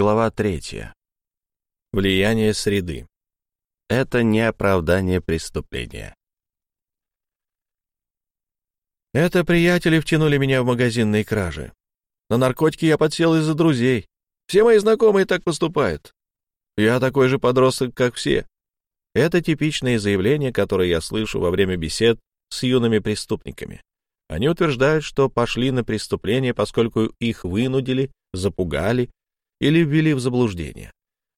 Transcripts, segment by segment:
Глава третья. Влияние среды. Это не оправдание преступления. Это приятели втянули меня в магазинные кражи. На наркотики я подсел из-за друзей. Все мои знакомые так поступают. Я такой же подросток, как все. Это типичные заявления, которые я слышу во время бесед с юными преступниками. Они утверждают, что пошли на преступление, поскольку их вынудили, запугали или ввели в заблуждение.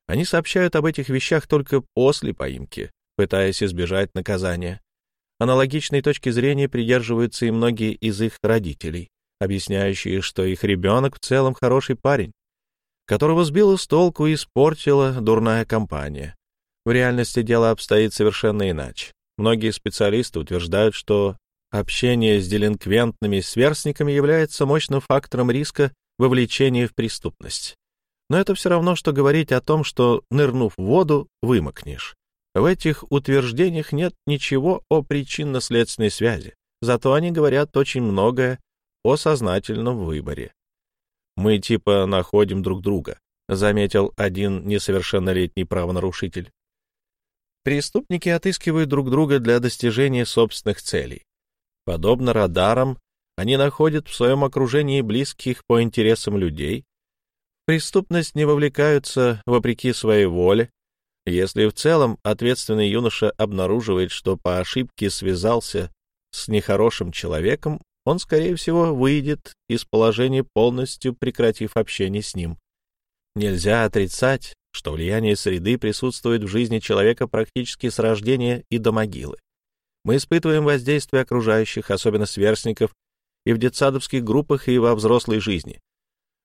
Они сообщают об этих вещах только после поимки, пытаясь избежать наказания. Аналогичной точки зрения придерживаются и многие из их родителей, объясняющие, что их ребенок в целом хороший парень, которого сбила с толку и испортила дурная компания. В реальности дело обстоит совершенно иначе. Многие специалисты утверждают, что общение с делинквентными сверстниками является мощным фактором риска вовлечения в преступность. Но это все равно, что говорить о том, что, нырнув в воду, вымокнешь. В этих утверждениях нет ничего о причинно-следственной связи, зато они говорят очень многое о сознательном выборе. «Мы типа находим друг друга», — заметил один несовершеннолетний правонарушитель. Преступники отыскивают друг друга для достижения собственных целей. Подобно радарам, они находят в своем окружении близких по интересам людей, преступность не вовлекаются вопреки своей воле. Если в целом ответственный юноша обнаруживает, что по ошибке связался с нехорошим человеком, он, скорее всего, выйдет из положения, полностью прекратив общение с ним. Нельзя отрицать, что влияние среды присутствует в жизни человека практически с рождения и до могилы. Мы испытываем воздействие окружающих, особенно сверстников, и в детсадовских группах, и во взрослой жизни.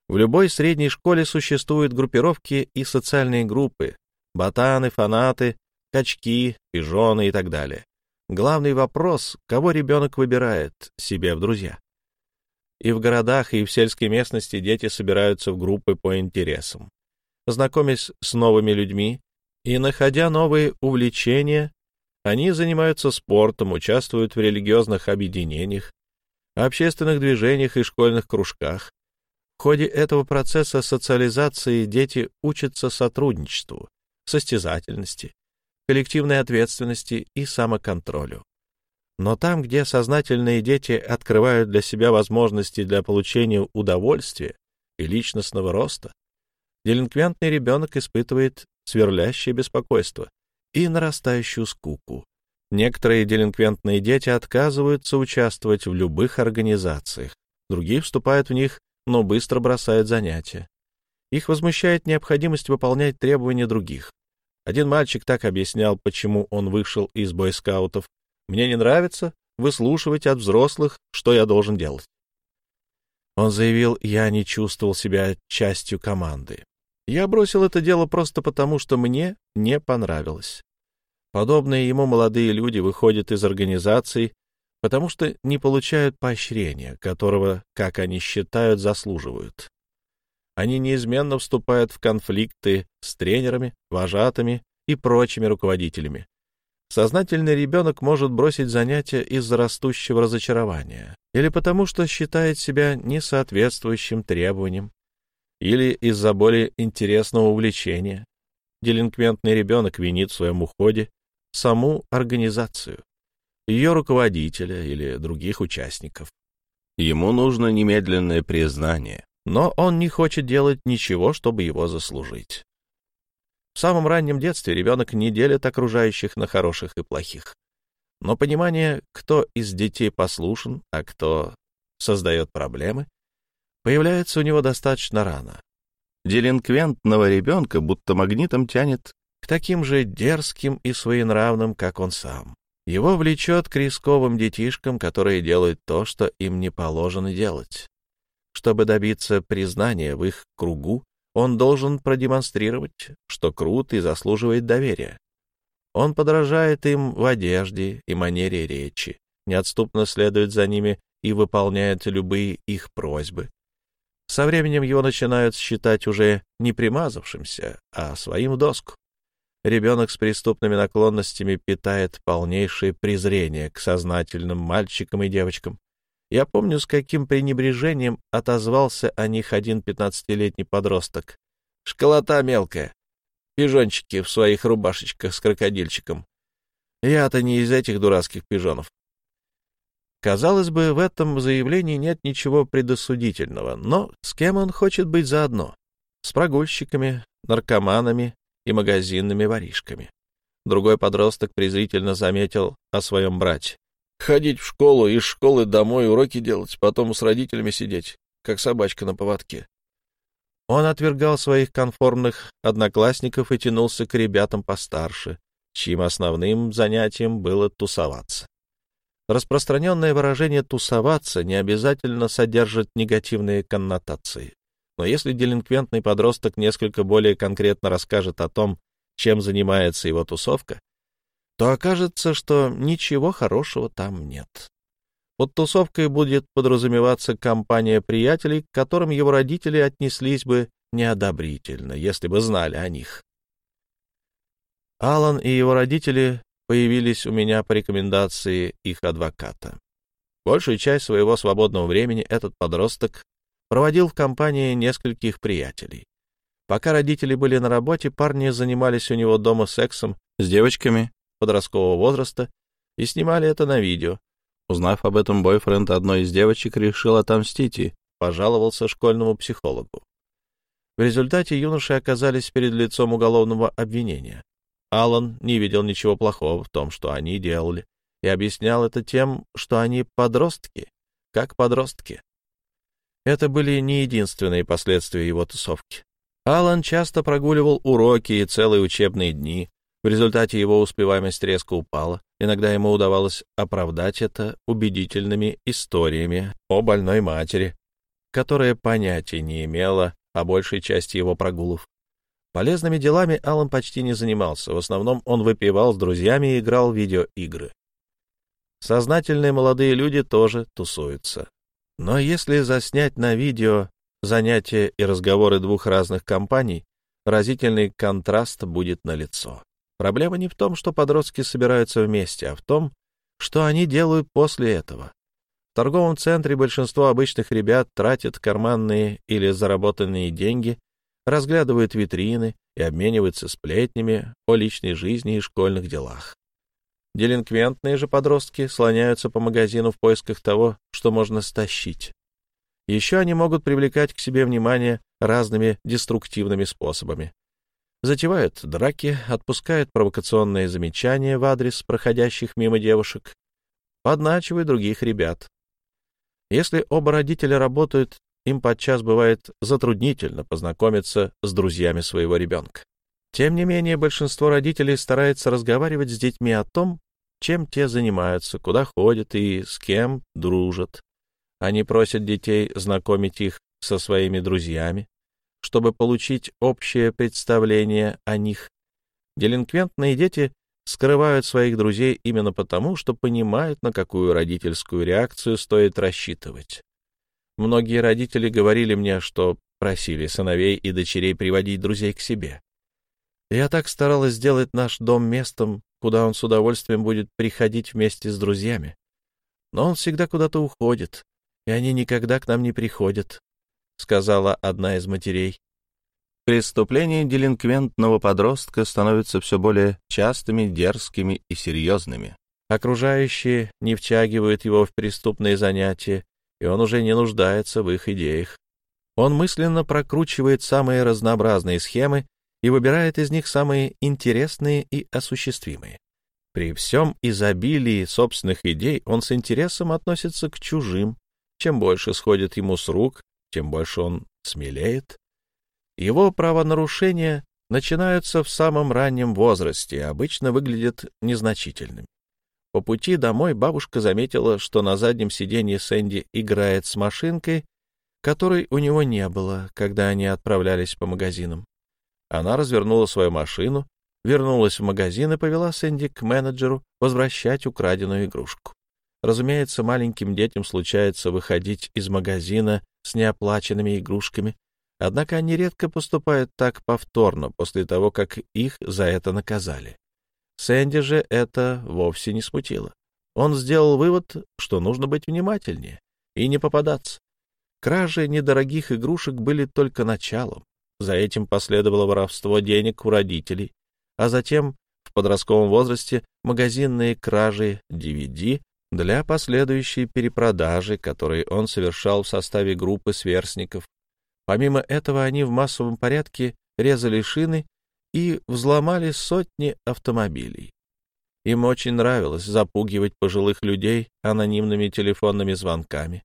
В любой средней школе существуют группировки и социальные группы — ботаны, фанаты, качки, пижоны и так далее. Главный вопрос — кого ребенок выбирает себе в друзья? И в городах, и в сельской местности дети собираются в группы по интересам. Знакомясь с новыми людьми и находя новые увлечения, они занимаются спортом, участвуют в религиозных объединениях, общественных движениях и школьных кружках, в ходе этого процесса социализации дети учатся сотрудничеству, состязательности, коллективной ответственности и самоконтролю. Но там, где сознательные дети открывают для себя возможности для получения удовольствия и личностного роста, делинквентный ребенок испытывает сверлящее беспокойство и нарастающую скуку. Некоторые делинквентные дети отказываются участвовать в любых организациях, другие вступают в них но быстро бросают занятия. Их возмущает необходимость выполнять требования других. Один мальчик так объяснял, почему он вышел из бойскаутов. «Мне не нравится выслушивать от взрослых, что я должен делать». Он заявил, я не чувствовал себя частью команды. Я бросил это дело просто потому, что мне не понравилось. Подобные ему молодые люди выходят из организаций, потому что не получают поощрения, которого, как они считают, заслуживают. Они неизменно вступают в конфликты с тренерами, вожатыми и прочими руководителями. Сознательный ребенок может бросить занятия из-за растущего разочарования или потому, что считает себя несоответствующим требованиям, или из-за более интересного увлечения. Делинквентный ребенок винит в своем уходе саму организацию ее руководителя или других участников. Ему нужно немедленное признание, но он не хочет делать ничего, чтобы его заслужить. В самом раннем детстве ребенок не делит окружающих на хороших и плохих. Но понимание, кто из детей послушен, а кто создает проблемы, появляется у него достаточно рано. Делинквентного ребенка будто магнитом тянет к таким же дерзким и своенравным, как он сам. Его влечет к рисковым детишкам, которые делают то, что им не положено делать. Чтобы добиться признания в их кругу, он должен продемонстрировать, что крут и заслуживает доверия. Он подражает им в одежде и манере речи, неотступно следует за ними и выполняет любые их просьбы. Со временем его начинают считать уже не примазавшимся, а своим в доску. Ребенок с преступными наклонностями питает полнейшее презрение к сознательным мальчикам и девочкам. Я помню, с каким пренебрежением отозвался о них один пятнадцатилетний подросток. Школота мелкая. Пижончики в своих рубашечках с крокодильчиком. Я-то не из этих дурацких пижонов. Казалось бы, в этом заявлении нет ничего предосудительного, но с кем он хочет быть заодно? С прогульщиками, наркоманами и магазинными воришками. Другой подросток презрительно заметил о своем брате. Ходить в школу, из школы домой уроки делать, потом с родителями сидеть, как собачка на поводке. Он отвергал своих конформных одноклассников и тянулся к ребятам постарше, чьим основным занятием было тусоваться. Распространенное выражение «тусоваться» не обязательно содержит негативные коннотации. Но если делинквентный подросток несколько более конкретно расскажет о том, чем занимается его тусовка, то окажется, что ничего хорошего там нет. Под тусовкой будет подразумеваться компания приятелей, к которым его родители отнеслись бы неодобрительно, если бы знали о них. Алан и его родители появились у меня по рекомендации их адвоката. Большую часть своего свободного времени этот подросток проводил в компании нескольких приятелей. Пока родители были на работе, парни занимались у него дома сексом с девочками подросткового возраста и снимали это на видео. Узнав об этом, бойфренд одной из девочек решил отомстить и пожаловался школьному психологу. В результате юноши оказались перед лицом уголовного обвинения. Алан не видел ничего плохого в том, что они делали, и объяснял это тем, что они подростки, как подростки. Это были не единственные последствия его тусовки. Алан часто прогуливал уроки и целые учебные дни. В результате его успеваемость резко упала. Иногда ему удавалось оправдать это убедительными историями о больной матери, которая понятия не имела о большей части его прогулов. Полезными делами Алан почти не занимался. В основном он выпивал с друзьями и играл в видеоигры. Сознательные молодые люди тоже тусуются. Но если заснять на видео занятия и разговоры двух разных компаний, разительный контраст будет налицо. Проблема не в том, что подростки собираются вместе, а в том, что они делают после этого. В торговом центре большинство обычных ребят тратят карманные или заработанные деньги разглядывают витрины и обмениваются сплетнями о личной жизни и школьных делах. Делинквентные же подростки слоняются по магазину в поисках того, что можно стащить. Еще они могут привлекать к себе внимание разными деструктивными способами. Затевают драки, отпускают провокационные замечания в адрес проходящих мимо девушек, подначивают других ребят. Если оба родителя работают им подчас бывает затруднительно познакомиться с друзьями своего ребенка. Тем не менее, большинство родителей старается разговаривать с детьми о том, чем те занимаются, куда ходят и с кем дружат. Они просят детей знакомить их со своими друзьями, чтобы получить общее представление о них. Делинквентные дети скрывают своих друзей именно потому, что понимают, на какую родительскую реакцию стоит рассчитывать. Многие родители говорили мне, что просили сыновей и дочерей приводить друзей к себе. Я так старалась сделать наш дом местом, куда он с удовольствием будет приходить вместе с друзьями. Но он всегда куда-то уходит, и они никогда к нам не приходят, — сказала одна из матерей. Преступления делинквентного подростка становятся все более частыми, дерзкими и серьезными. Окружающие не втягивают его в преступные занятия и он уже не нуждается в их идеях. Он мысленно прокручивает самые разнообразные схемы и выбирает из них самые интересные и осуществимые. При всем изобилии собственных идей он с интересом относится к чужим. Чем больше сходит ему с рук, тем больше он смелеет. Его правонарушения начинаются в самом раннем возрасте и обычно выглядят незначительными. По пути домой бабушка заметила, что на заднем сиденье Сэнди играет с машинкой, которой у него не было, когда они отправлялись по магазинам. Она развернула свою машину, вернулась в магазин и повела Сэнди к менеджеру возвращать украденную игрушку. Разумеется, маленьким детям случается выходить из магазина с неоплаченными игрушками, однако они редко поступают так повторно после того, как их за это наказали. Сэнди же это вовсе не смутило. Он сделал вывод, что нужно быть внимательнее и не попадаться. Кражи недорогих игрушек были только началом. За этим последовало воровство денег у родителей, а затем в подростковом возрасте магазинные кражи DVD для последующей перепродажи, которые он совершал в составе группы сверстников. Помимо этого, они в массовом порядке резали шины и взломали сотни автомобилей. Им очень нравилось запугивать пожилых людей анонимными телефонными звонками.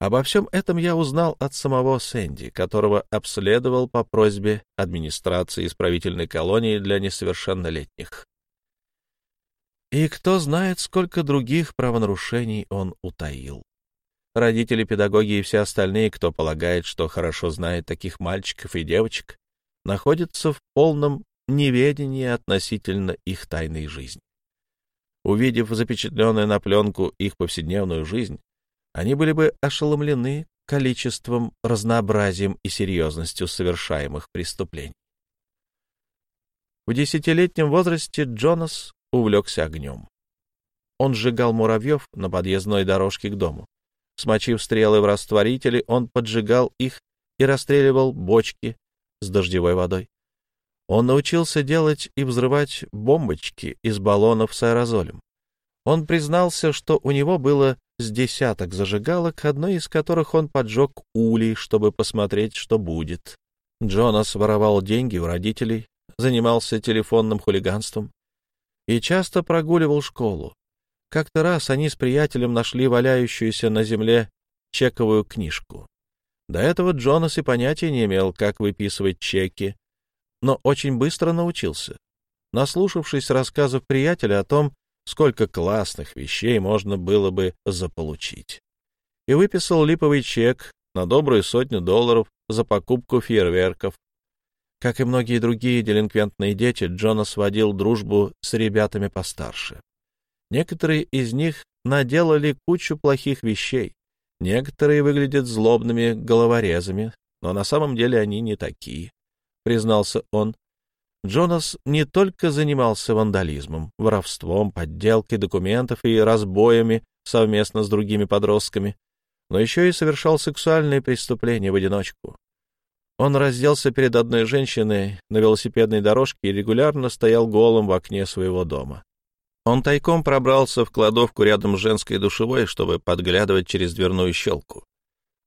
Обо всем этом я узнал от самого Сэнди, которого обследовал по просьбе администрации исправительной колонии для несовершеннолетних. И кто знает, сколько других правонарушений он утаил. Родители, педагоги и все остальные, кто полагает, что хорошо знает таких мальчиков и девочек, находятся в полном неведении относительно их тайной жизни. Увидев запечатленную на пленку их повседневную жизнь, они были бы ошеломлены количеством, разнообразием и серьезностью совершаемых преступлений. В десятилетнем возрасте Джонас увлекся огнем. Он сжигал муравьев на подъездной дорожке к дому. Смочив стрелы в растворителе, он поджигал их и расстреливал бочки с дождевой водой. Он научился делать и взрывать бомбочки из баллонов с аэрозолем. Он признался, что у него было с десяток зажигалок, одной из которых он поджег улей, чтобы посмотреть, что будет. Джонас воровал деньги у родителей, занимался телефонным хулиганством и часто прогуливал школу. Как-то раз они с приятелем нашли валяющуюся на земле чековую книжку. До этого Джонас и понятия не имел, как выписывать чеки, но очень быстро научился. Наслушавшись рассказов приятеля о том, сколько классных вещей можно было бы заполучить, и выписал липовый чек на добрую сотню долларов за покупку фейерверков. Как и многие другие делинквентные дети, Джонас водил дружбу с ребятами постарше. Некоторые из них наделали кучу плохих вещей, некоторые выглядят злобными головорезами, но на самом деле они не такие признался он. Джонас не только занимался вандализмом, воровством, подделкой документов и разбоями совместно с другими подростками, но еще и совершал сексуальные преступления в одиночку. Он разделся перед одной женщиной на велосипедной дорожке и регулярно стоял голым в окне своего дома. Он тайком пробрался в кладовку рядом с женской душевой, чтобы подглядывать через дверную щелку.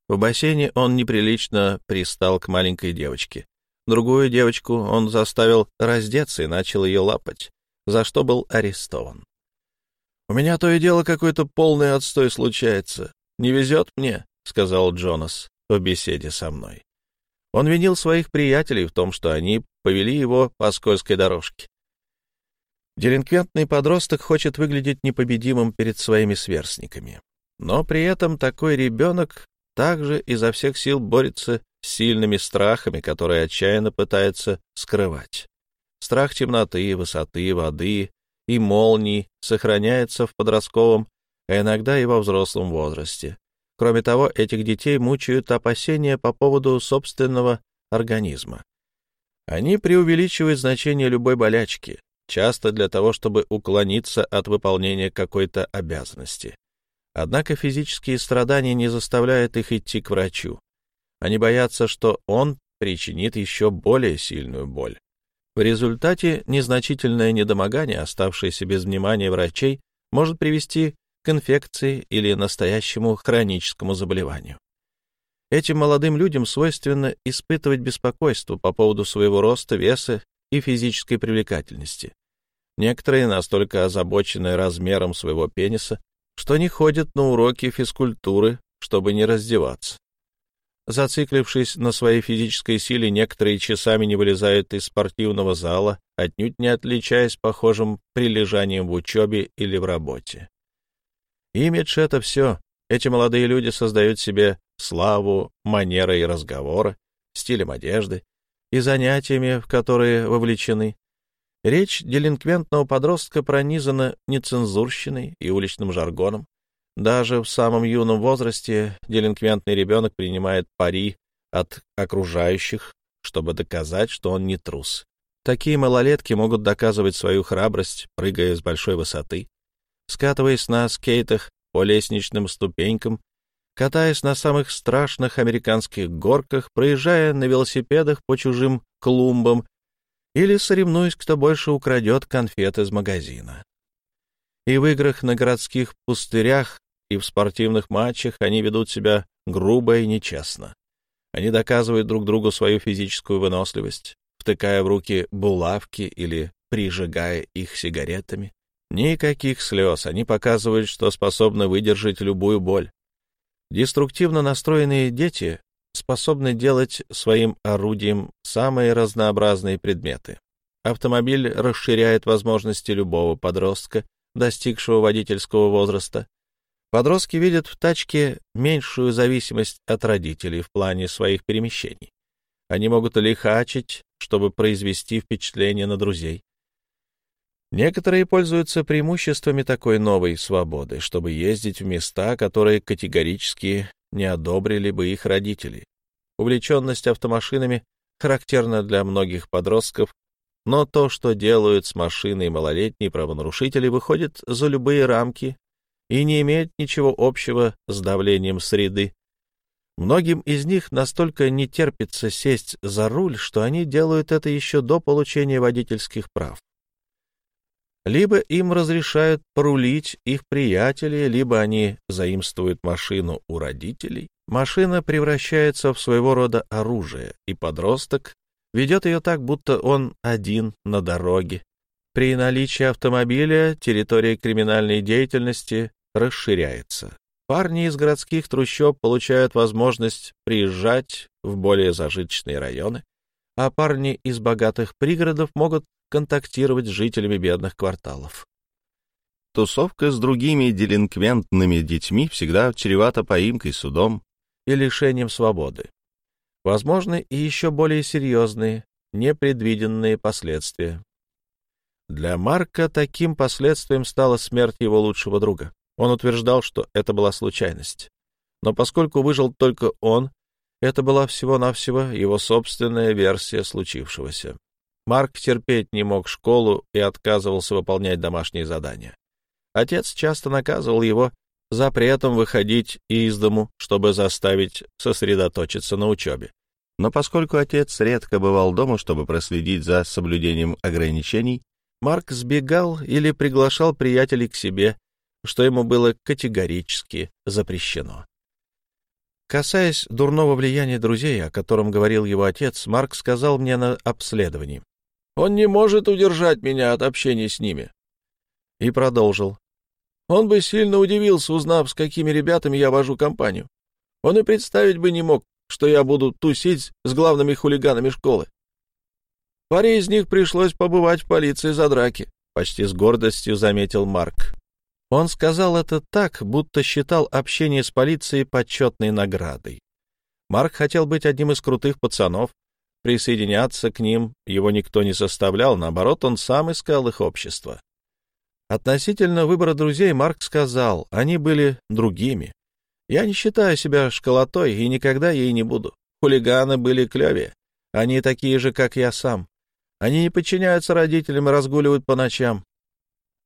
В бассейне он неприлично пристал к маленькой девочке. Другую девочку он заставил раздеться и начал ее лапать, за что был арестован. «У меня то и дело какой-то полный отстой случается. Не везет мне», — сказал Джонас в беседе со мной. Он винил своих приятелей в том, что они повели его по скользкой дорожке. Делинквентный подросток хочет выглядеть непобедимым перед своими сверстниками. Но при этом такой ребенок также изо всех сил борется сильными страхами, которые отчаянно пытается скрывать. Страх темноты, высоты, воды и молний сохраняется в подростковом, а иногда и во взрослом возрасте. Кроме того, этих детей мучают опасения по поводу собственного организма. Они преувеличивают значение любой болячки, часто для того, чтобы уклониться от выполнения какой-то обязанности. Однако физические страдания не заставляют их идти к врачу. Они боятся, что он причинит еще более сильную боль. В результате незначительное недомогание, оставшееся без внимания врачей, может привести к инфекции или настоящему хроническому заболеванию. Этим молодым людям свойственно испытывать беспокойство по поводу своего роста, веса и физической привлекательности. Некоторые настолько озабочены размером своего пениса, что не ходят на уроки физкультуры, чтобы не раздеваться. Зациклившись на своей физической силе, некоторые часами не вылезают из спортивного зала, отнюдь не отличаясь похожим прилежанием в учебе или в работе. Имидж — это все. Эти молодые люди создают себе славу манерой разговора, стилем одежды и занятиями, в которые вовлечены. Речь делинквентного подростка пронизана нецензурщиной и уличным жаргоном. Даже в самом юном возрасте делинквентный ребенок принимает пари от окружающих, чтобы доказать, что он не трус. Такие малолетки могут доказывать свою храбрость, прыгая с большой высоты, скатываясь на скейтах по лестничным ступенькам катаясь на самых страшных американских горках, проезжая на велосипедах по чужим клумбам или соревнуясь, кто больше украдет конфет из магазина. И в играх на городских пустырях и в спортивных матчах они ведут себя грубо и нечестно. Они доказывают друг другу свою физическую выносливость, втыкая в руки булавки или прижигая их сигаретами. Никаких слез, они показывают, что способны выдержать любую боль. Деструктивно настроенные дети способны делать своим орудием самые разнообразные предметы. Автомобиль расширяет возможности любого подростка, достигшего водительского возраста. Подростки видят в тачке меньшую зависимость от родителей в плане своих перемещений. Они могут лихачить, чтобы произвести впечатление на друзей. Некоторые пользуются преимуществами такой новой свободы, чтобы ездить в места, которые категорически не одобрили бы их родители. Увлеченность автомашинами характерна для многих подростков, но то, что делают с машиной малолетние правонарушители, выходит за любые рамки и не имеет ничего общего с давлением среды. Многим из них настолько не терпится сесть за руль, что они делают это еще до получения водительских прав. Либо им разрешают порулить их приятели, либо они заимствуют машину у родителей. Машина превращается в своего рода оружие, и подросток ведет ее так, будто он один на дороге. При наличии автомобиля территория криминальной деятельности расширяется. Парни из городских трущоб получают возможность приезжать в более зажиточные районы, а парни из богатых пригородов могут контактировать с жителями бедных кварталов. Тусовка с другими делинквентными детьми всегда чревата поимкой, судом и лишением свободы. Возможны и еще более серьезные, непредвиденные последствия. Для Марка таким последствием стала смерть его лучшего друга. Он утверждал, что это была случайность. Но поскольку выжил только он, это была всего-навсего его собственная версия случившегося. Марк терпеть не мог школу и отказывался выполнять домашние задания. Отец часто наказывал его запретом выходить из дому, чтобы заставить сосредоточиться на учебе. Но поскольку отец редко бывал дома, чтобы проследить за соблюдением ограничений, Марк сбегал или приглашал приятелей к себе, что ему было категорически запрещено. Касаясь дурного влияния друзей, о котором говорил его отец, Марк сказал мне на обследовании. Он не может удержать меня от общения с ними. И продолжил. Он бы сильно удивился, узнав, с какими ребятами я вожу компанию. Он и представить бы не мог, что я буду тусить с главными хулиганами школы. Паре из них пришлось побывать в полиции за драки, — почти с гордостью заметил Марк. Он сказал это так, будто считал общение с полицией почетной наградой. Марк хотел быть одним из крутых пацанов, Присоединяться к ним его никто не заставлял, наоборот, он сам искал их общество. Относительно выбора друзей Марк сказал, они были другими. Я не считаю себя школотой и никогда ей не буду. Хулиганы были клевее. Они такие же, как я сам. Они не подчиняются родителям и разгуливают по ночам.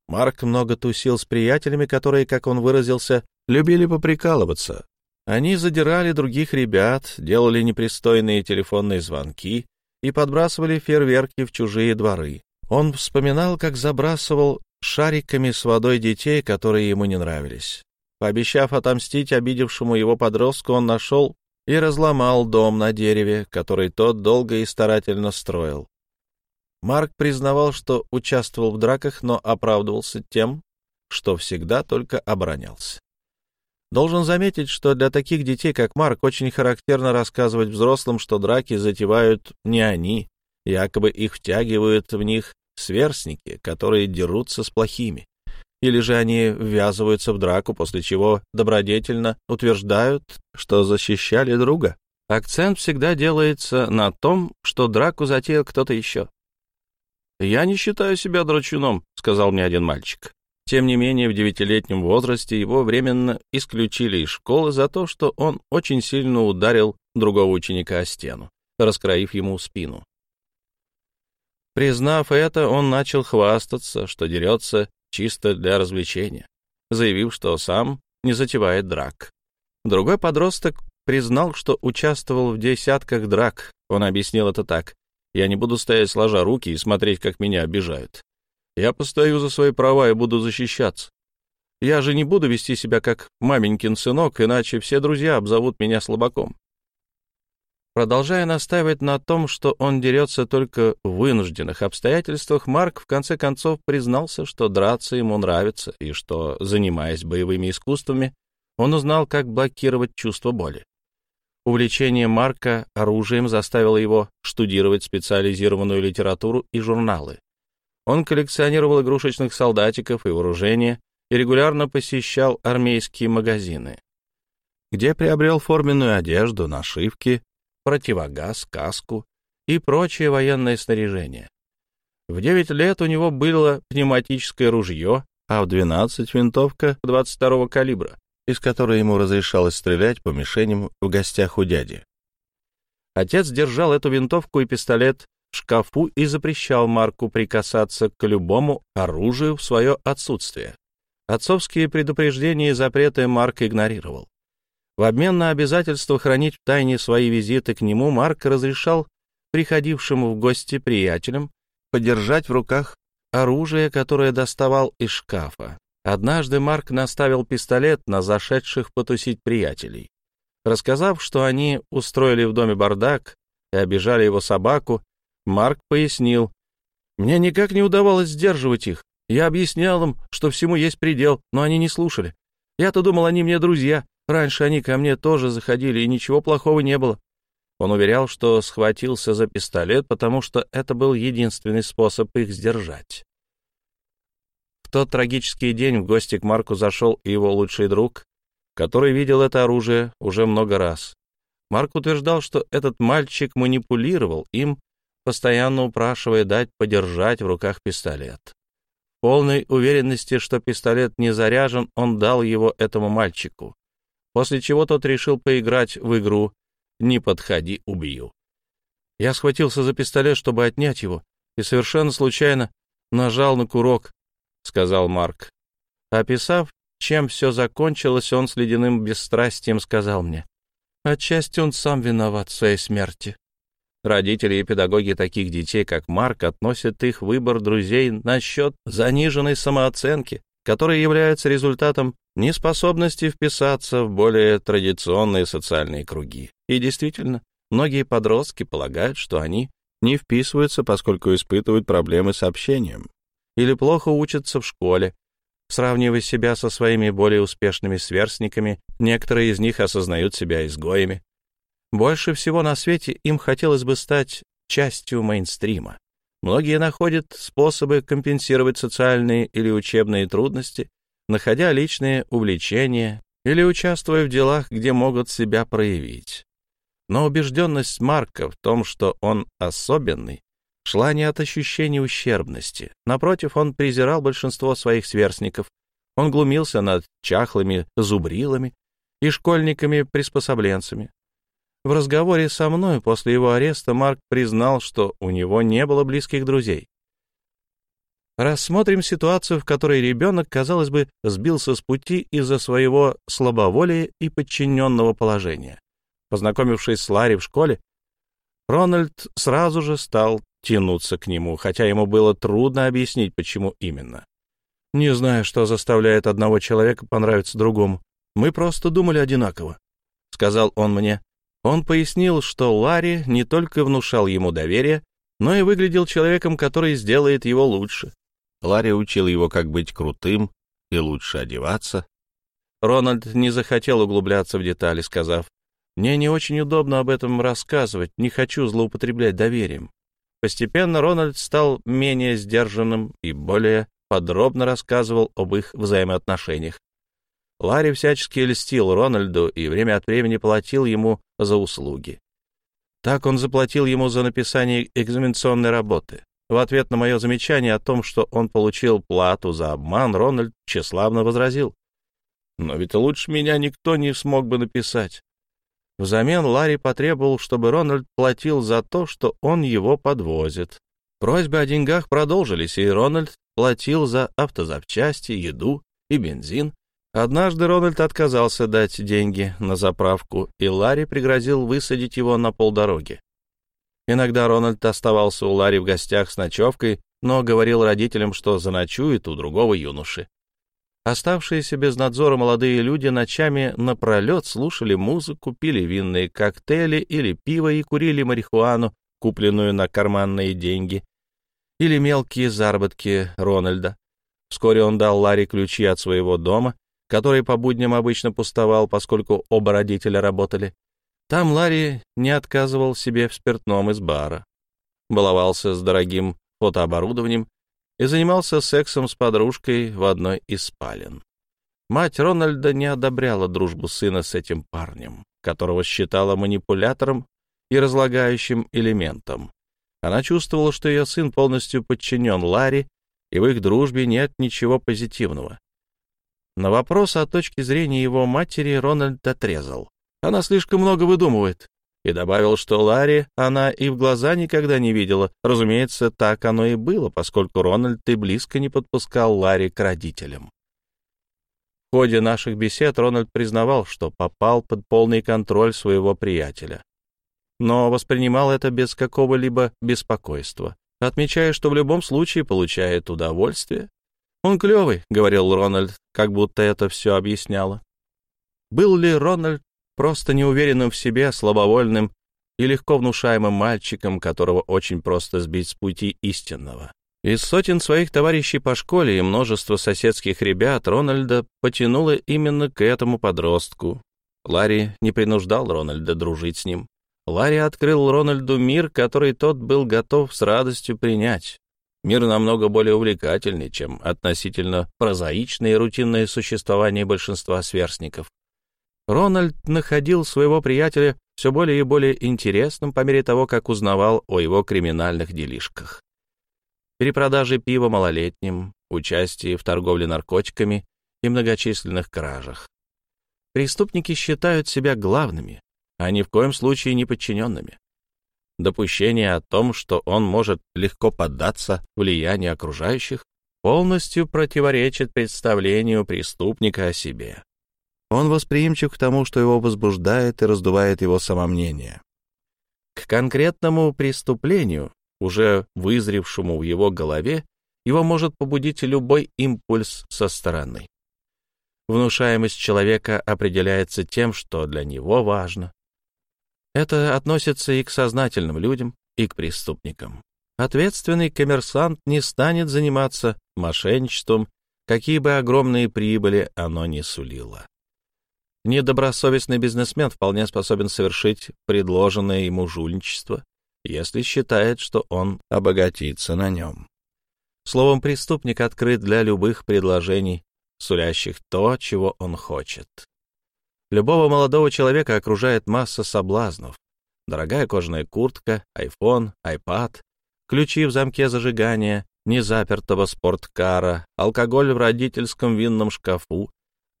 Марк много тусил с приятелями, которые, как он выразился, любили поприкалываться, они задирали других ребят, делали непристойные телефонные звонки и подбрасывали фейерверки в чужие дворы. Он вспоминал, как забрасывал шариками с водой детей, которые ему не нравились. Пообещав отомстить обидевшему его подростку, он нашел и разломал дом на дереве, который тот долго и старательно строил. Марк признавал, что участвовал в драках, но оправдывался тем, что всегда только оборонялся. Должен заметить, что для таких детей, как Марк, очень характерно рассказывать взрослым, что драки затевают не они, якобы их втягивают в них сверстники, которые дерутся с плохими. Или же они ввязываются в драку, после чего добродетельно утверждают, что защищали друга. Акцент всегда делается на том, что драку затеял кто-то еще. «Я не считаю себя драчуном», — сказал мне один мальчик. Тем не менее, в девятилетнем возрасте его временно исключили из школы за то, что он очень сильно ударил другого ученика о стену, раскроив ему спину. Признав это, он начал хвастаться, что дерется чисто для развлечения, заявив, что сам не затевает драк. Другой подросток признал, что участвовал в десятках драк. Он объяснил это так. «Я не буду стоять сложа руки и смотреть, как меня обижают. Я постою за свои права и буду защищаться. Я же не буду вести себя как маменькин сынок, иначе все друзья обзовут меня слабаком. Продолжая настаивать на том, что он дерется только в вынужденных обстоятельствах, Марк в конце концов признался, что драться ему нравится, и что, занимаясь боевыми искусствами, он узнал, как блокировать чувство боли. Увлечение Марка оружием заставило его штудировать специализированную литературу и журналы. Он коллекционировал игрушечных солдатиков и вооружения и регулярно посещал армейские магазины, где приобрел форменную одежду, нашивки, противогаз, каску и прочее военное снаряжение. В 9 лет у него было пневматическое ружье, а в 12 — винтовка 22-го калибра, из которой ему разрешалось стрелять по мишеням в гостях у дяди. Отец держал эту винтовку и пистолет в шкафу и запрещал Марку прикасаться к любому оружию в свое отсутствие. Отцовские предупреждения и запреты Марк игнорировал. В обмен на обязательство хранить в тайне свои визиты к нему Марк разрешал приходившему в гости приятелям подержать в руках оружие, которое доставал из шкафа. Однажды Марк наставил пистолет на зашедших потусить приятелей. Рассказав, что они устроили в доме бардак и обижали его собаку, Марк пояснил, «Мне никак не удавалось сдерживать их. Я объяснял им, что всему есть предел, но они не слушали. Я-то думал, они мне друзья. Раньше они ко мне тоже заходили, и ничего плохого не было. Он уверял, что схватился за пистолет, потому что это был единственный способ их сдержать. Тот трагический день в гости к Марку зашел и его лучший друг, который видел это оружие уже много раз. Марк утверждал, что этот мальчик манипулировал им, постоянно упрашивая дать подержать в руках пистолет. В полной уверенности, что пистолет не заряжен, он дал его этому мальчику после чего тот решил поиграть в игру «Не подходи, убью». Я схватился за пистолет, чтобы отнять его, и совершенно случайно нажал на курок, — сказал Марк. Описав, чем все закончилось, он с ледяным бесстрастием сказал мне. Отчасти он сам виноват в своей смерти. Родители и педагоги таких детей, как Марк, относят их выбор друзей на счет заниженной самооценки, которая является результатом неспособности вписаться в более традиционные социальные круги. И действительно, многие подростки полагают, что они не вписываются, поскольку испытывают проблемы с общением или плохо учатся в школе. Сравнивая себя со своими более успешными сверстниками, некоторые из них осознают себя изгоями. Больше всего на свете им хотелось бы стать частью мейнстрима. Многие находят способы компенсировать социальные или учебные трудности, находя личные увлечения или участвуя в делах, где могут себя проявить. Но убежденность Марка в том, что он особенный, шла не от ощущения ущербности. Напротив, он презирал большинство своих сверстников. Он глумился над чахлыми зубрилами и школьниками-приспособленцами. В разговоре со мной после его ареста Марк признал, что у него не было близких друзей. Рассмотрим ситуацию, в которой ребенок, казалось бы, сбился с пути из-за своего слабоволия и подчиненного положения. Познакомившись с Ларри в школе, Рональд сразу же стал тянуться к нему, хотя ему было трудно объяснить, почему именно. «Не знаю, что заставляет одного человека понравиться другому. Мы просто думали одинаково», — сказал он мне. Он пояснил, что Ларри не только внушал ему доверие, но и выглядел человеком, который сделает его лучше. Ларри учил его, как быть крутым и лучше одеваться. Рональд не захотел углубляться в детали, сказав, «Мне не очень удобно об этом рассказывать, не хочу злоупотреблять доверием». Постепенно Рональд стал менее сдержанным и более подробно рассказывал об их взаимоотношениях. Ларри всячески льстил Рональду и время от времени платил ему за услуги. Так он заплатил ему за написание экзаменационной работы. В ответ на мое замечание о том, что он получил плату за обман, Рональд тщеславно возразил. «Но ведь лучше меня никто не смог бы написать». Взамен Ларри потребовал, чтобы Рональд платил за то, что он его подвозит. Просьбы о деньгах продолжились, и Рональд платил за автозапчасти, еду и бензин, Однажды Рональд отказался дать деньги на заправку, и Ларри пригрозил высадить его на полдороги. Иногда Рональд оставался у Ларри в гостях с ночевкой, но говорил родителям, что заночует у другого юноши. Оставшиеся без надзора молодые люди ночами напролет слушали музыку, пили винные коктейли или пиво и курили марихуану, купленную на карманные деньги, или мелкие заработки Рональда. Вскоре он дал Ларри ключи от своего дома, который по будням обычно пустовал, поскольку оба родителя работали. Там Ларри не отказывал себе в спиртном из бара, баловался с дорогим фотооборудованием и занимался сексом с подружкой в одной из спален. Мать Рональда не одобряла дружбу сына с этим парнем, которого считала манипулятором и разлагающим элементом. Она чувствовала, что ее сын полностью подчинен Ларри, и в их дружбе нет ничего позитивного. На вопрос о точке зрения его матери Рональд отрезал. Она слишком много выдумывает и добавил, что Ларри она и в глаза никогда не видела. Разумеется, так оно и было, поскольку Рональд и близко не подпускал Ларри к родителям. В ходе наших бесед Рональд признавал, что попал под полный контроль своего приятеля. Но воспринимал это без какого-либо беспокойства, отмечая, что в любом случае получает удовольствие. «Он клевый», — говорил Рональд, как будто это все объясняло. Был ли Рональд просто неуверенным в себе, слабовольным и легко внушаемым мальчиком, которого очень просто сбить с пути истинного. Из сотен своих товарищей по школе и множества соседских ребят Рональда потянуло именно к этому подростку. Ларри не принуждал Рональда дружить с ним. Ларри открыл Рональду мир, который тот был готов с радостью принять. Мир намного более увлекательный, чем относительно прозаичное и рутинное существование большинства сверстников. Рональд находил своего приятеля все более и более интересным по мере того, как узнавал о его криминальных делишках. Перепродаже пива малолетним, участии в торговле наркотиками и многочисленных кражах. Преступники считают себя главными, а ни в коем случае не подчиненными. Допущение о том, что он может легко поддаться влиянию окружающих, полностью противоречит представлению преступника о себе. Он восприимчив к тому, что его возбуждает и раздувает его самомнение. К конкретному преступлению, уже вызревшему в его голове, его может побудить любой импульс со стороны. Внушаемость человека определяется тем, что для него важно. Это относится и к сознательным людям, и к преступникам. Ответственный коммерсант не станет заниматься мошенничеством, какие бы огромные прибыли оно ни сулило. Недобросовестный бизнесмен вполне способен совершить предложенное ему жульничество, если считает, что он обогатится на нем. Словом, преступник открыт для любых предложений, сулящих то, чего он хочет. Любого молодого человека окружает масса соблазнов. Дорогая кожаная куртка, iPhone, iPad, ключи в замке зажигания, незапертого спорткара, алкоголь в родительском винном шкафу,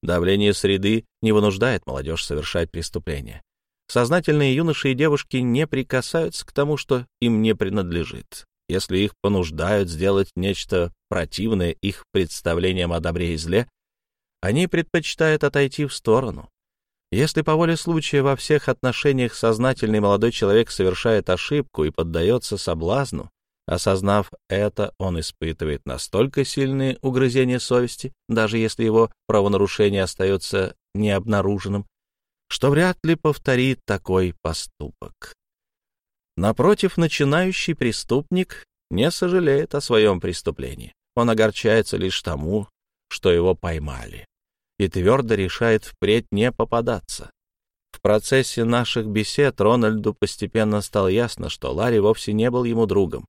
Давление среды не вынуждает молодежь совершать преступления. Сознательные юноши и девушки не прикасаются к тому, что им не принадлежит. Если их понуждают сделать нечто противное их представлениям о добре и зле, они предпочитают отойти в сторону. Если по воле случая во всех отношениях сознательный молодой человек совершает ошибку и поддается соблазну, Осознав это, он испытывает настолько сильные угрызения совести, даже если его правонарушение остается необнаруженным, что вряд ли повторит такой поступок. Напротив, начинающий преступник не сожалеет о своем преступлении. Он огорчается лишь тому, что его поймали, и твердо решает впредь не попадаться. В процессе наших бесед Рональду постепенно стало ясно, что Ларри вовсе не был ему другом.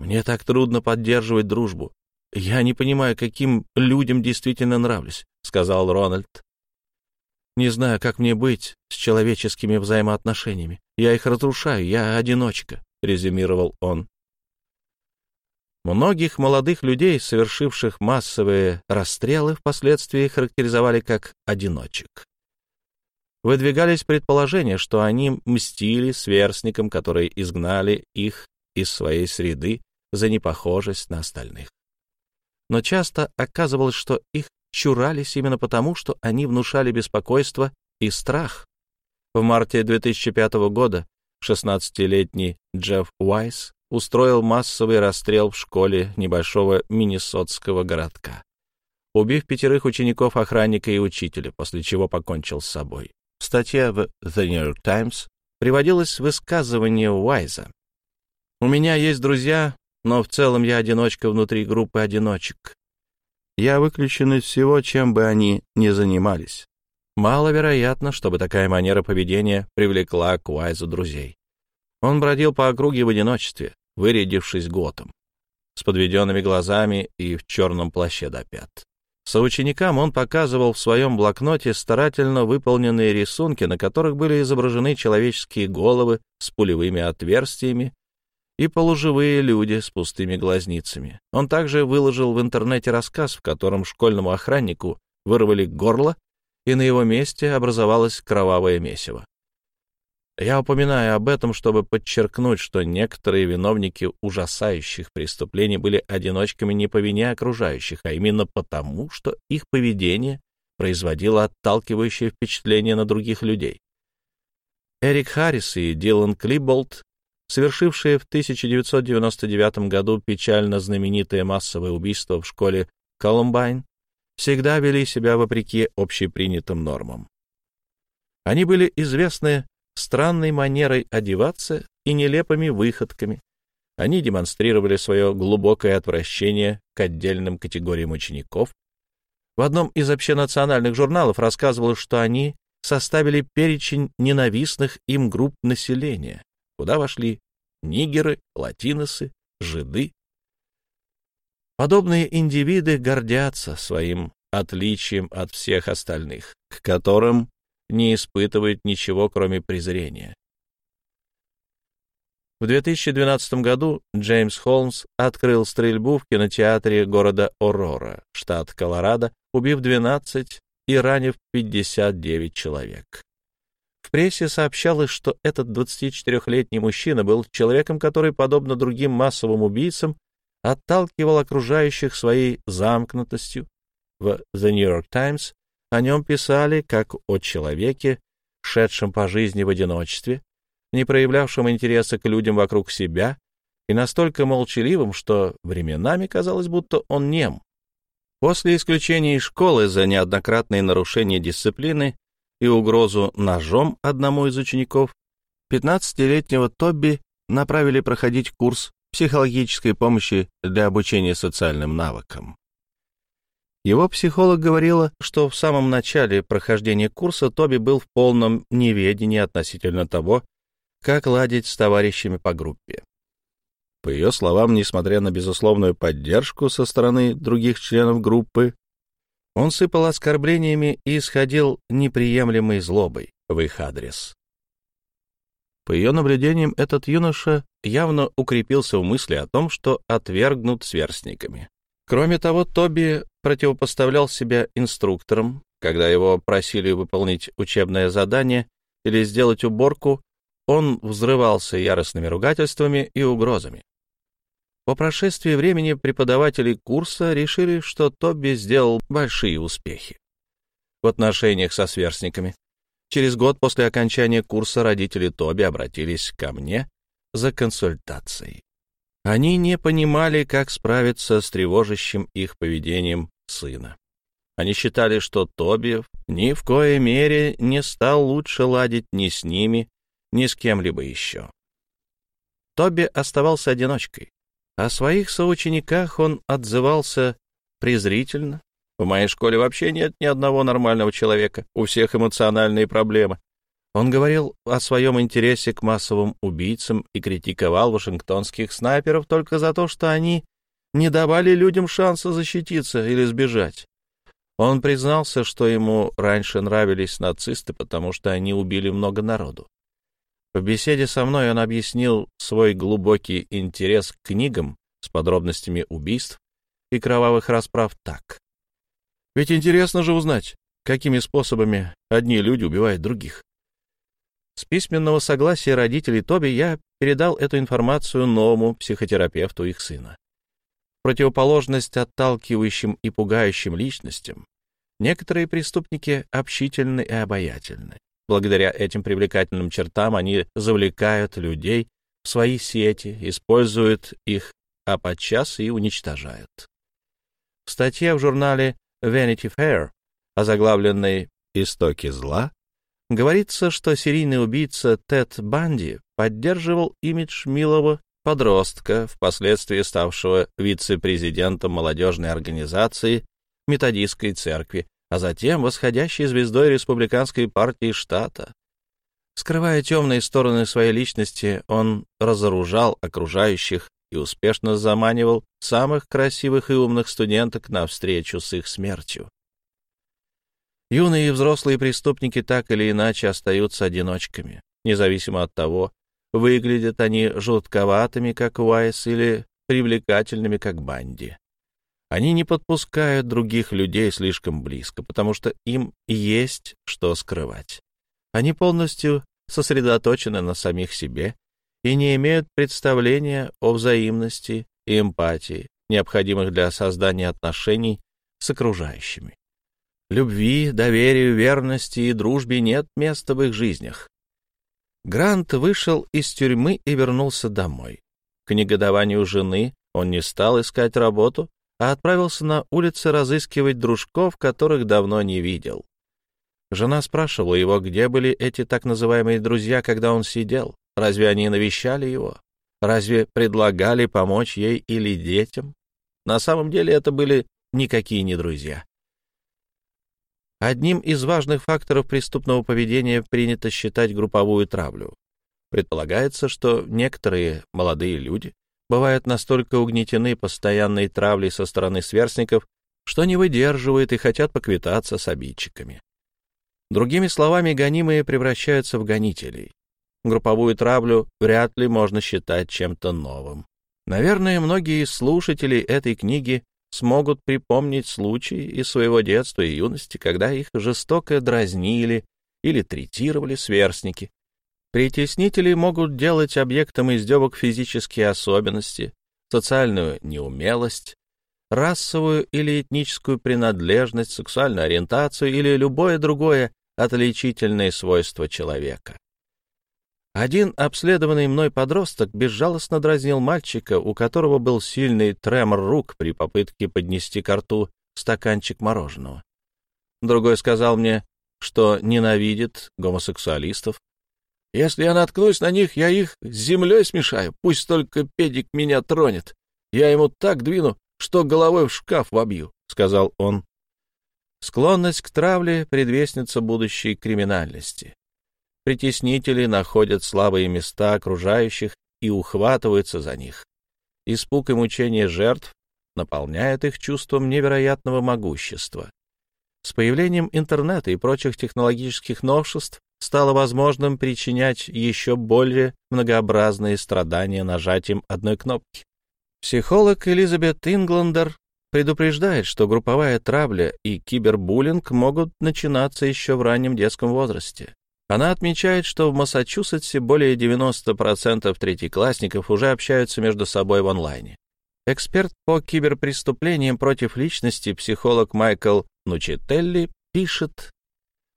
Мне так трудно поддерживать дружбу. Я не понимаю, каким людям действительно нравлюсь, — сказал Рональд. Не знаю, как мне быть с человеческими взаимоотношениями. Я их разрушаю, я одиночка, — резюмировал он. Многих молодых людей, совершивших массовые расстрелы, впоследствии характеризовали как одиночек. Выдвигались предположения, что они мстили сверстникам, которые изгнали их из своей среды за непохожесть на остальных. Но часто оказывалось, что их чурались именно потому, что они внушали беспокойство и страх. В марте 2005 года 16-летний Джефф Уайс устроил массовый расстрел в школе небольшого миннесотского городка, убив пятерых учеников, охранника и учителя, после чего покончил с собой. В статье в The New York Times приводилось высказывание Уайза. «У меня есть друзья, но в целом я одиночка внутри группы одиночек. Я выключен из всего, чем бы они ни занимались. Маловероятно, чтобы такая манера поведения привлекла к Уайзу друзей. Он бродил по округе в одиночестве, вырядившись готом, с подведенными глазами и в черном плаще до пят. Соученикам он показывал в своем блокноте старательно выполненные рисунки, на которых были изображены человеческие головы с пулевыми отверстиями и полуживые люди с пустыми глазницами. Он также выложил в интернете рассказ, в котором школьному охраннику вырвали горло, и на его месте образовалось кровавое месиво. Я упоминаю об этом, чтобы подчеркнуть, что некоторые виновники ужасающих преступлений были одиночками не по вине окружающих, а именно потому, что их поведение производило отталкивающее впечатление на других людей. Эрик Харрис и Дилан Клиболт, совершившие в 1999 году печально знаменитое массовое убийство в школе Колумбайн, всегда вели себя вопреки общепринятым нормам. Они были известны странной манерой одеваться и нелепыми выходками. Они демонстрировали свое глубокое отвращение к отдельным категориям учеников. В одном из общенациональных журналов рассказывалось, что они составили перечень ненавистных им групп населения, куда вошли нигеры, латиносы, жиды. Подобные индивиды гордятся своим отличием от всех остальных, к которым не испытывает ничего, кроме презрения. В 2012 году Джеймс Холмс открыл стрельбу в кинотеатре города Орора, штат Колорадо, убив 12 и ранив 59 человек. Прессе сообщалось, что этот 24-летний мужчина был человеком, который, подобно другим массовым убийцам, отталкивал окружающих своей замкнутостью. В The New York Times о нем писали как о человеке, шедшем по жизни в одиночестве, не проявлявшем интереса к людям вокруг себя и настолько молчаливым, что временами казалось, будто он нем. После исключения из школы за неоднократные нарушения дисциплины и угрозу ножом одному из учеников, 15-летнего Тобби направили проходить курс психологической помощи для обучения социальным навыкам. Его психолог говорила, что в самом начале прохождения курса Тоби был в полном неведении относительно того, как ладить с товарищами по группе. По ее словам, несмотря на безусловную поддержку со стороны других членов группы, он сыпал оскорблениями и исходил неприемлемой злобой в их адрес. По ее наблюдениям, этот юноша явно укрепился в мысли о том, что отвергнут сверстниками. Кроме того, Тоби противопоставлял себя инструкторам. Когда его просили выполнить учебное задание или сделать уборку, он взрывался яростными ругательствами и угрозами. По прошествии времени преподаватели курса решили, что Тоби сделал большие успехи в отношениях со сверстниками. Через год после окончания курса родители Тоби обратились ко мне за консультацией. Они не понимали, как справиться с тревожащим их поведением сына. Они считали, что Тоби ни в коей мере не стал лучше ладить ни с ними, ни с кем-либо еще. Тоби оставался одиночкой. О своих соучениках он отзывался презрительно. В моей школе вообще нет ни одного нормального человека, у всех эмоциональные проблемы. Он говорил о своем интересе к массовым убийцам и критиковал вашингтонских снайперов только за то, что они не давали людям шанса защититься или сбежать. Он признался, что ему раньше нравились нацисты, потому что они убили много народу. В беседе со мной он объяснил свой глубокий интерес к книгам с подробностями убийств и кровавых расправ так. Ведь интересно же узнать, какими способами одни люди убивают других. С письменного согласия родителей Тоби я передал эту информацию новому психотерапевту их сына. Противоположность отталкивающим и пугающим личностям, Некоторые преступники общительны и обаятельны. Благодаря этим привлекательным чертам они завлекают людей в свои сети, используют их, а подчас и уничтожают. В статье в журнале Vanity Fair, озаглавленной «Истоки зла», говорится, что серийный убийца Тед Банди поддерживал имидж милого подростка, впоследствии ставшего вице-президентом молодежной организации методистской церкви, а затем восходящей звездой республиканской партии штата. Скрывая темные стороны своей личности, он разоружал окружающих и успешно заманивал самых красивых и умных студенток на встречу с их смертью. Юные и взрослые преступники так или иначе остаются одиночками, независимо от того, выглядят они жутковатыми, как Уайс, или привлекательными, как Банди. Они не подпускают других людей слишком близко, потому что им есть что скрывать. Они полностью сосредоточены на самих себе и не имеют представления о взаимности и эмпатии, необходимых для создания отношений с окружающими. Любви, доверию, верности и дружбе нет места в их жизнях. Грант вышел из тюрьмы и вернулся домой. К негодованию жены он не стал искать работу, а отправился на улицы разыскивать дружков, которых давно не видел. Жена спрашивала его, где были эти так называемые друзья, когда он сидел. Разве они навещали его? Разве предлагали помочь ей или детям? На самом деле это были никакие не друзья. Одним из важных факторов преступного поведения принято считать групповую травлю. Предполагается, что некоторые молодые люди бывают настолько угнетены постоянной травлей со стороны сверстников, что не выдерживают и хотят поквитаться с обидчиками. Другими словами, гонимые превращаются в гонителей. Групповую травлю вряд ли можно считать чем-то новым. Наверное, многие слушатели этой книги смогут припомнить случаи из своего детства и юности, когда их жестоко дразнили или третировали сверстники, Притеснители могут делать объектом издевок физические особенности, социальную неумелость, расовую или этническую принадлежность, сексуальную ориентацию или любое другое отличительное свойство человека. Один обследованный мной подросток безжалостно дразнил мальчика, у которого был сильный тремор рук при попытке поднести к рту стаканчик мороженого. Другой сказал мне, что ненавидит гомосексуалистов, если я наткнусь на них, я их с землей смешаю. Пусть только педик меня тронет. Я ему так двину, что головой в шкаф вобью», — сказал он. Склонность к травле — предвестница будущей криминальности. Притеснители находят слабые места окружающих и ухватываются за них. Испуг и мучение жертв наполняет их чувством невероятного могущества. С появлением интернета и прочих технологических новшеств стало возможным причинять еще более многообразные страдания нажатием одной кнопки. Психолог Элизабет Ингландер предупреждает, что групповая травля и кибербуллинг могут начинаться еще в раннем детском возрасте. Она отмечает, что в Массачусетсе более 90% третьеклассников уже общаются между собой в онлайне. Эксперт по киберпреступлениям против личности, психолог Майкл Нучителли, пишет,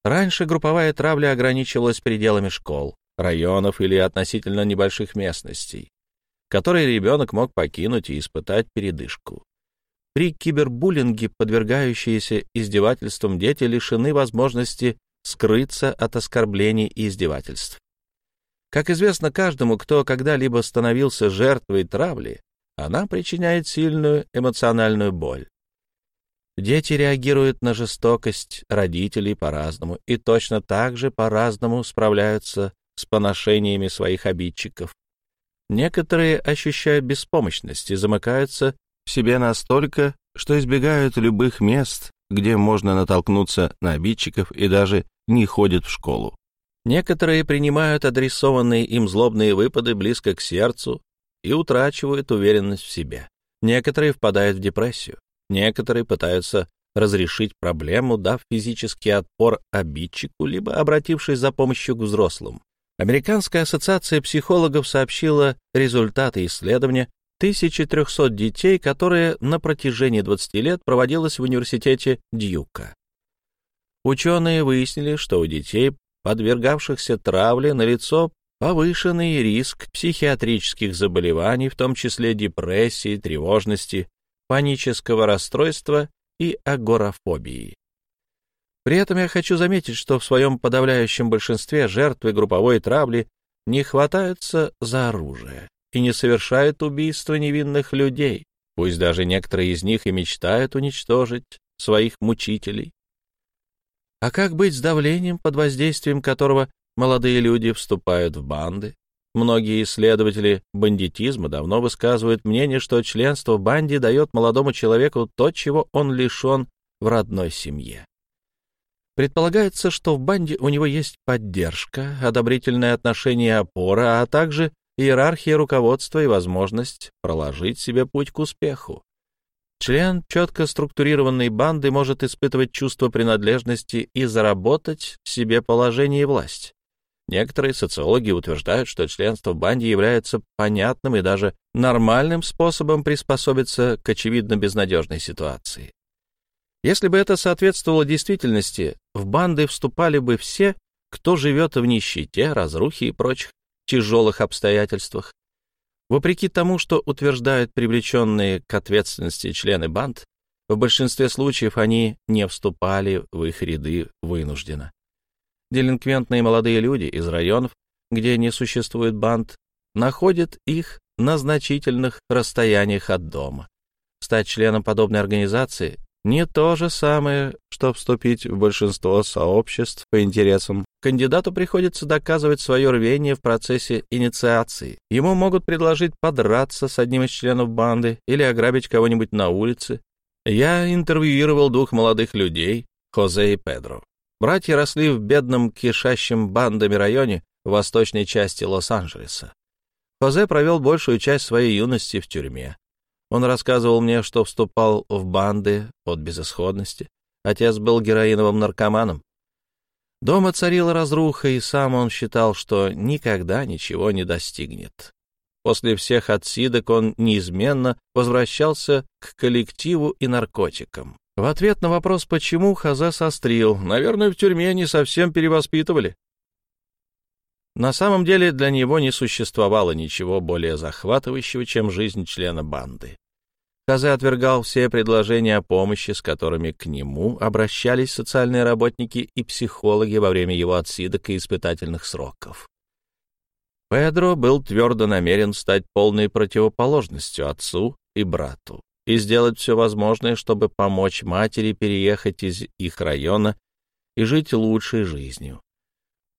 Раньше групповая травля ограничивалась пределами школ, районов или относительно небольших местностей, которые ребенок мог покинуть и испытать передышку. При кибербуллинге подвергающиеся издевательствам дети лишены возможности скрыться от оскорблений и издевательств. Как известно каждому, кто когда-либо становился жертвой травли, она причиняет сильную эмоциональную боль. Дети реагируют на жестокость родителей по-разному и точно так же по-разному справляются с поношениями своих обидчиков. Некоторые ощущают беспомощность и замыкаются в себе настолько, что избегают любых мест, где можно натолкнуться на обидчиков и даже не ходят в школу. Некоторые принимают адресованные им злобные выпады близко к сердцу и утрачивают уверенность в себе. Некоторые впадают в депрессию. Некоторые пытаются разрешить проблему, дав физический отпор обидчику, либо обратившись за помощью к взрослым. Американская ассоциация психологов сообщила результаты исследования 1300 детей, которые на протяжении 20 лет проводилось в университете Дьюка. Ученые выяснили, что у детей, подвергавшихся травле, налицо повышенный риск психиатрических заболеваний, в том числе депрессии, тревожности, панического расстройства и агорафобии. При этом я хочу заметить, что в своем подавляющем большинстве жертвы групповой травли не хватаются за оружие и не совершают убийства невинных людей, пусть даже некоторые из них и мечтают уничтожить своих мучителей. А как быть с давлением, под воздействием которого молодые люди вступают в банды? Многие исследователи бандитизма давно высказывают мнение, что членство в банде дает молодому человеку то, чего он лишен в родной семье. Предполагается, что в банде у него есть поддержка, одобрительное отношение и опора, а также иерархия руководства и возможность проложить себе путь к успеху. Член четко структурированной банды может испытывать чувство принадлежности и заработать себе положение и власть. Некоторые социологи утверждают, что членство в банде является понятным и даже нормальным способом приспособиться к очевидно безнадежной ситуации. Если бы это соответствовало действительности, в банды вступали бы все, кто живет в нищете, разрухе и прочих тяжелых обстоятельствах. Вопреки тому, что утверждают привлеченные к ответственности члены банд, в большинстве случаев они не вступали в их ряды вынужденно. Делинквентные молодые люди из районов, где не существует банд, находят их на значительных расстояниях от дома. Стать членом подобной организации не то же самое, что вступить в большинство сообществ по интересам. Кандидату приходится доказывать свое рвение в процессе инициации. Ему могут предложить подраться с одним из членов банды или ограбить кого-нибудь на улице. Я интервьюировал двух молодых людей, Хозе и Педро. Братья росли в бедном, кишащем бандами районе в восточной части Лос-Анджелеса. Хозе провел большую часть своей юности в тюрьме. Он рассказывал мне, что вступал в банды от безысходности. Отец был героиновым наркоманом. Дома царила разруха, и сам он считал, что никогда ничего не достигнет. После всех отсидок он неизменно возвращался к коллективу и наркотикам. В ответ на вопрос, почему, Хаза сострил. Наверное, в тюрьме не совсем перевоспитывали. На самом деле для него не существовало ничего более захватывающего, чем жизнь члена банды. Хазе отвергал все предложения о помощи, с которыми к нему обращались социальные работники и психологи во время его отсидок и испытательных сроков. Педро был твердо намерен стать полной противоположностью отцу и брату и сделать все возможное, чтобы помочь матери переехать из их района и жить лучшей жизнью.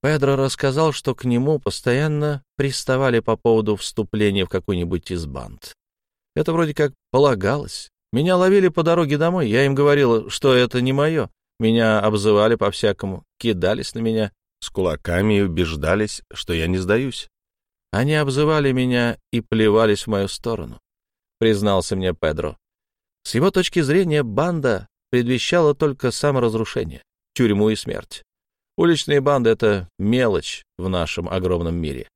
Педро рассказал, что к нему постоянно приставали по поводу вступления в какую-нибудь из банд. Это вроде как полагалось. Меня ловили по дороге домой, я им говорила, что это не мое. Меня обзывали по-всякому, кидались на меня с кулаками и убеждались, что я не сдаюсь. Они обзывали меня и плевались в мою сторону, признался мне Педро. С его точки зрения, банда предвещала только саморазрушение, тюрьму и смерть. Уличные банды — это мелочь в нашем огромном мире.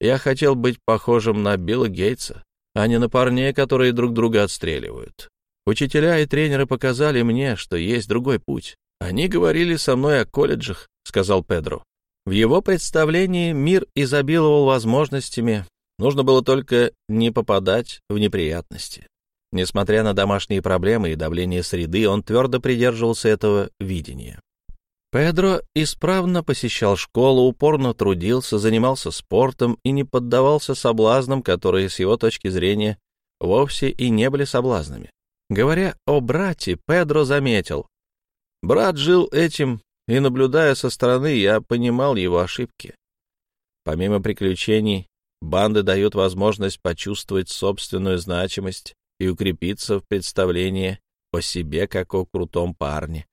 Я хотел быть похожим на Билла Гейтса, а не на парней, которые друг друга отстреливают. Учителя и тренеры показали мне, что есть другой путь. Они говорили со мной о колледжах, — сказал Педро. В его представлении мир изобиловал возможностями, нужно было только не попадать в неприятности. Несмотря на домашние проблемы и давление среды, он твердо придерживался этого видения. Педро исправно посещал школу, упорно трудился, занимался спортом и не поддавался соблазнам, которые, с его точки зрения, вовсе и не были соблазнами. Говоря о брате, Педро заметил. Брат жил этим, и, наблюдая со стороны, я понимал его ошибки. Помимо приключений, банды дают возможность почувствовать собственную значимость и укрепиться в представлении о себе как о крутом парне.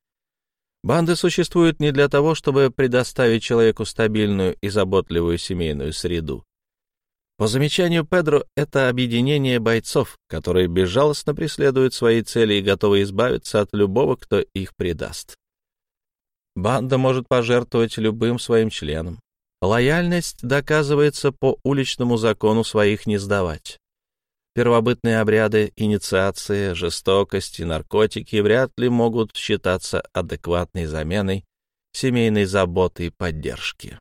Банды существуют не для того, чтобы предоставить человеку стабильную и заботливую семейную среду. По замечанию Педро, это объединение бойцов, которые безжалостно преследуют свои цели и готовы избавиться от любого, кто их предаст. Банда может пожертвовать любым своим членом. Лояльность доказывается по уличному закону своих не сдавать. Первобытные обряды инициации, жестокость и наркотики вряд ли могут считаться адекватной заменой семейной заботы и поддержки.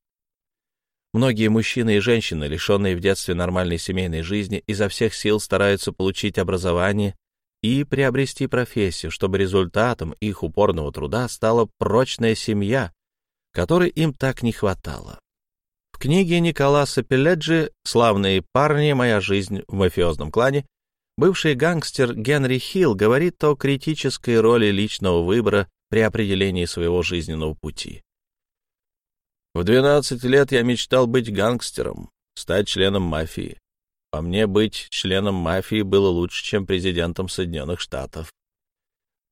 Многие мужчины и женщины, лишенные в детстве нормальной семейной жизни, изо всех сил стараются получить образование и приобрести профессию, чтобы результатом их упорного труда стала прочная семья, которой им так не хватало. В книге Николаса Пеледжи «Славные парни. Моя жизнь в мафиозном клане» бывший гангстер Генри Хилл говорит о критической роли личного выбора при определении своего жизненного пути. В 12 лет я мечтал быть гангстером, стать членом мафии. По мне, быть членом мафии было лучше, чем президентом Соединенных Штатов.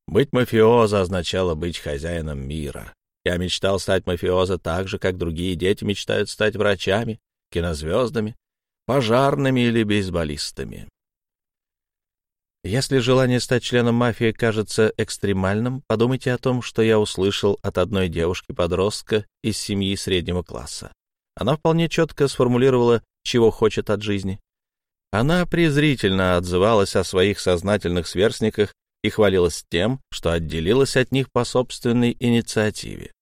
Быть мафиоза означало быть хозяином мира. Я мечтал стать мафиоза так же, как другие дети мечтают стать врачами, кинозвездами, пожарными или бейсболистами. Если желание стать членом мафии кажется экстремальным, подумайте о том, что я услышал от одной девушки-подростка из семьи среднего класса. Она вполне четко сформулировала, чего хочет от жизни. Она презрительно отзывалась о своих сознательных сверстниках и хвалилась тем, что отделилась от них по собственной инициативе.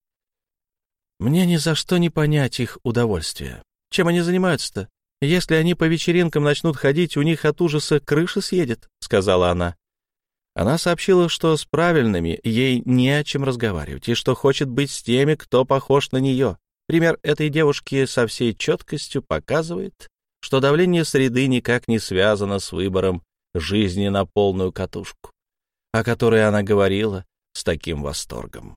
Мне ни за что не понять их удовольствия. Чем они занимаются-то? Если они по вечеринкам начнут ходить, у них от ужаса крыша съедет», — сказала она. Она сообщила, что с правильными ей не о чем разговаривать, и что хочет быть с теми, кто похож на нее. Пример этой девушки со всей четкостью показывает, что давление среды никак не связано с выбором жизни на полную катушку о которой она говорила с таким восторгом.